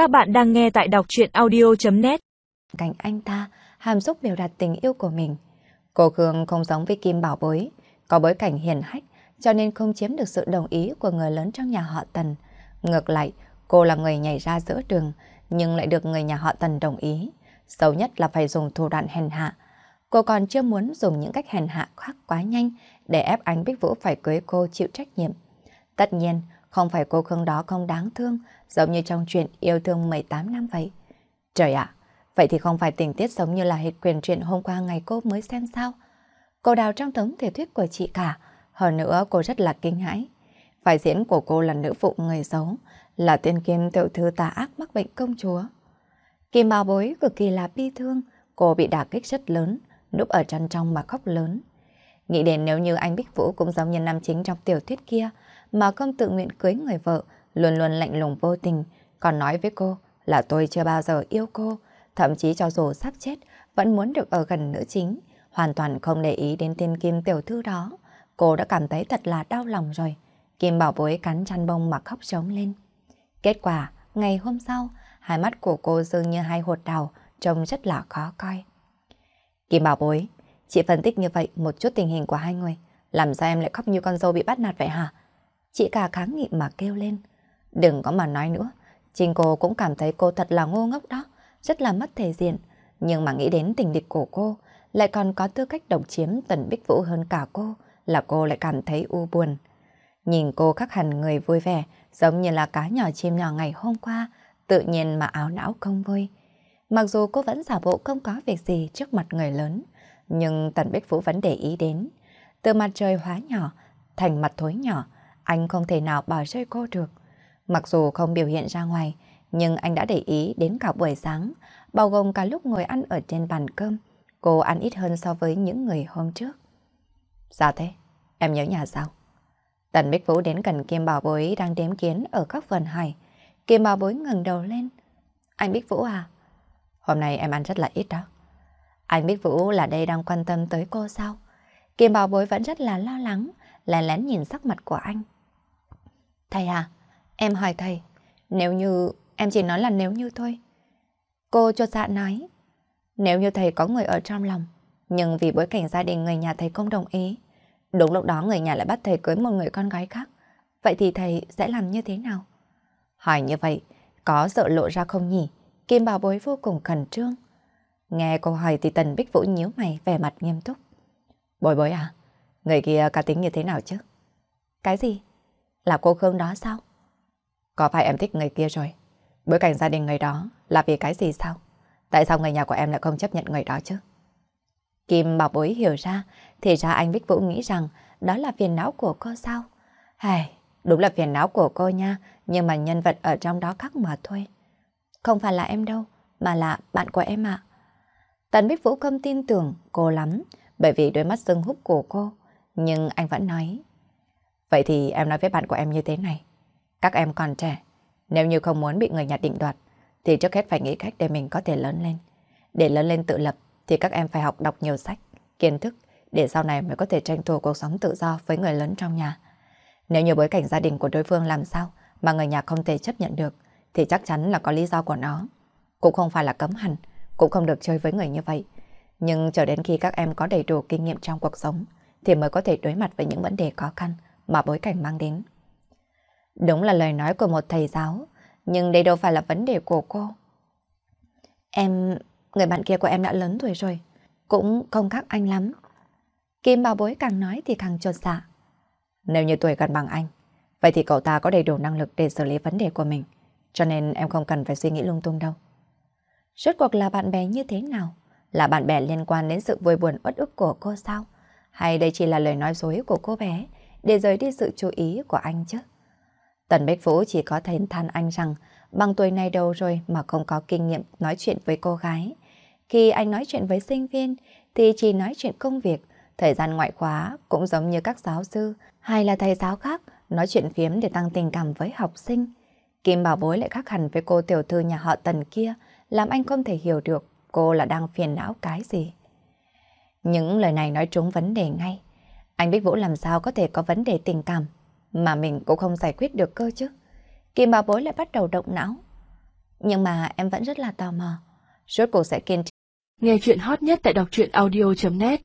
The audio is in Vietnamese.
Các bạn đang nghe tại đọc chuyện audio.net Cảnh anh ta hàm xúc biểu đạt tình yêu của mình. Cô Khương không giống với Kim Bảo Bối, có bối cảnh hiền hách cho nên không chiếm được sự đồng ý của người lớn trong nhà họ Tần. Ngược lại, cô là người nhảy ra giữa đường nhưng lại được người nhà họ Tần đồng ý. Xấu nhất là phải dùng thủ đoạn hèn hạ. Cô còn chưa muốn dùng những cách hèn hạ khác quá nhanh để ép anh Bích Vũ phải cưới cô chịu trách nhiệm. Tất nhiên, không phải cô Khương đó không đáng thương, giống như trong chuyện yêu thương 18 năm vậy. Trời ạ, vậy thì không phải tình tiết giống như là hệt quyền chuyện hôm qua ngày cô mới xem sao. Cô đào trong tấm tiểu thuyết của chị cả, hơn nữa cô rất là kinh hãi. Phải diễn của cô là nữ phụ người xấu, là tiên kim tiểu thư tà ác mắc bệnh công chúa. Kim bao bối cực kỳ là bi thương, cô bị đả kích rất lớn, núp ở chân trong mà khóc lớn. Nghĩ đến nếu như anh Bích Vũ cũng giống như nam chính trong tiểu thuyết kia, mà không tự nguyện cưới người vợ, luôn luôn lạnh lùng vô tình, còn nói với cô là tôi chưa bao giờ yêu cô, thậm chí cho dù sắp chết, vẫn muốn được ở gần nữ chính, hoàn toàn không để ý đến tiên kim tiểu thư đó. Cô đã cảm thấy thật là đau lòng rồi. Kim bảo bối cắn chăn bông mà khóc trống lên. Kết quả, ngày hôm sau, hai mắt của cô dường như hai hột đào, trông rất là khó coi. Kim bảo bối, chị phân tích như vậy một chút tình hình của hai người, làm sao em lại khóc như con dâu bị bắt nạt vậy hả? Chị cả kháng nghị mà kêu lên. Đừng có mà nói nữa. Trình cô cũng cảm thấy cô thật là ngô ngốc đó. Rất là mất thể diện. Nhưng mà nghĩ đến tình địch của cô, lại còn có tư cách độc chiếm Tần Bích Vũ hơn cả cô, là cô lại cảm thấy u buồn. Nhìn cô khắc hẳn người vui vẻ, giống như là cá nhỏ chim nhỏ ngày hôm qua, tự nhiên mà áo não không vui. Mặc dù cô vẫn giả bộ không có việc gì trước mặt người lớn, nhưng Tần Bích Vũ vẫn để ý đến. Từ mặt trời hóa nhỏ, thành mặt thối nhỏ, anh không thể nào bỏ rơi cô được. Mặc dù không biểu hiện ra ngoài, nhưng anh đã để ý đến cả buổi sáng, bao gồm cả lúc ngồi ăn ở trên bàn cơm. Cô ăn ít hơn so với những người hôm trước. Sao thế? Em nhớ nhà sao? Tần Bích Vũ đến gần Kim Bảo Bối đang đếm kiến ở các vườn hải. Kim Bảo Bối ngừng đầu lên. Anh Bích Vũ à? Hôm nay em ăn rất là ít đó. Anh Bích Vũ là đây đang quan tâm tới cô sao? Kim Bảo Bối vẫn rất là lo lắng, lén lén nhìn sắc mặt của anh. Thầy à, em hỏi thầy, nếu như, em chỉ nói là nếu như thôi. Cô cho dạ nói, nếu như thầy có người ở trong lòng, nhưng vì bối cảnh gia đình người nhà thầy không đồng ý, đúng lúc đó người nhà lại bắt thầy cưới một người con gái khác, vậy thì thầy sẽ làm như thế nào? Hỏi như vậy, có sợ lộ ra không nhỉ? Kim bảo bối vô cùng khẩn trương. Nghe câu hỏi thì Tần Bích Vũ nhíu mày vẻ mặt nghiêm túc. Bối bối à, người kia cá tính như thế nào chứ? Cái gì? Là cô Khương đó sao? Có phải em thích người kia rồi? Bối cảnh gia đình người đó là vì cái gì sao? Tại sao người nhà của em lại không chấp nhận người đó chứ? Kim bảo bối hiểu ra, thì ra anh Bích Vũ nghĩ rằng đó là phiền não của cô sao? Hài, đúng là phiền não của cô nha, nhưng mà nhân vật ở trong đó khác mà thôi. Không phải là em đâu, mà là bạn của em ạ. Tần Bích Vũ không tin tưởng cô lắm, bởi vì đôi mắt sưng húp của cô. Nhưng anh vẫn nói, Vậy thì em nói với bạn của em như thế này. Các em còn trẻ, nếu như không muốn bị người nhà định đoạt, thì trước hết phải nghĩ cách để mình có thể lớn lên. Để lớn lên tự lập, thì các em phải học đọc nhiều sách, kiến thức, để sau này mới có thể tranh thủ cuộc sống tự do với người lớn trong nhà. Nếu như bối cảnh gia đình của đối phương làm sao mà người nhà không thể chấp nhận được, thì chắc chắn là có lý do của nó. Cũng không phải là cấm hẳn, cũng không được chơi với người như vậy. Nhưng chờ đến khi các em có đầy đủ kinh nghiệm trong cuộc sống, thì mới có thể đối mặt với những vấn đề khó khăn mà bối cảnh mang đến. Đúng là lời nói của một thầy giáo, nhưng đây đâu phải là vấn đề của cô. Em, người bạn kia của em đã lớn tuổi rồi, cũng không khác anh lắm. Kim bảo bối càng nói thì càng trột dạ. Nếu như tuổi gần bằng anh, vậy thì cậu ta có đầy đủ năng lực để xử lý vấn đề của mình, cho nên em không cần phải suy nghĩ lung tung đâu. Rốt cuộc là bạn bè như thế nào? Là bạn bè liên quan đến sự vui buồn uất ức của cô sao? Hay đây chỉ là lời nói dối của cô bé để rời đi sự chú ý của anh chứ. Tần Bách Vũ chỉ có thể than anh rằng bằng tuổi này đâu rồi mà không có kinh nghiệm nói chuyện với cô gái. Khi anh nói chuyện với sinh viên thì chỉ nói chuyện công việc, thời gian ngoại khóa cũng giống như các giáo sư hay là thầy giáo khác nói chuyện phiếm để tăng tình cảm với học sinh. Kim Bảo Bối lại khác hẳn với cô tiểu thư nhà họ Tần kia, làm anh không thể hiểu được cô là đang phiền não cái gì. Những lời này nói trúng vấn đề ngay. Anh Bích Vũ làm sao có thể có vấn đề tình cảm mà mình cũng không giải quyết được cơ chứ. Kim Bảo Bối lại bắt đầu động não. Nhưng mà em vẫn rất là tò mò. Rốt cuộc sẽ kiên trì. Nghe chuyện hot nhất tại đọc truyện audio.net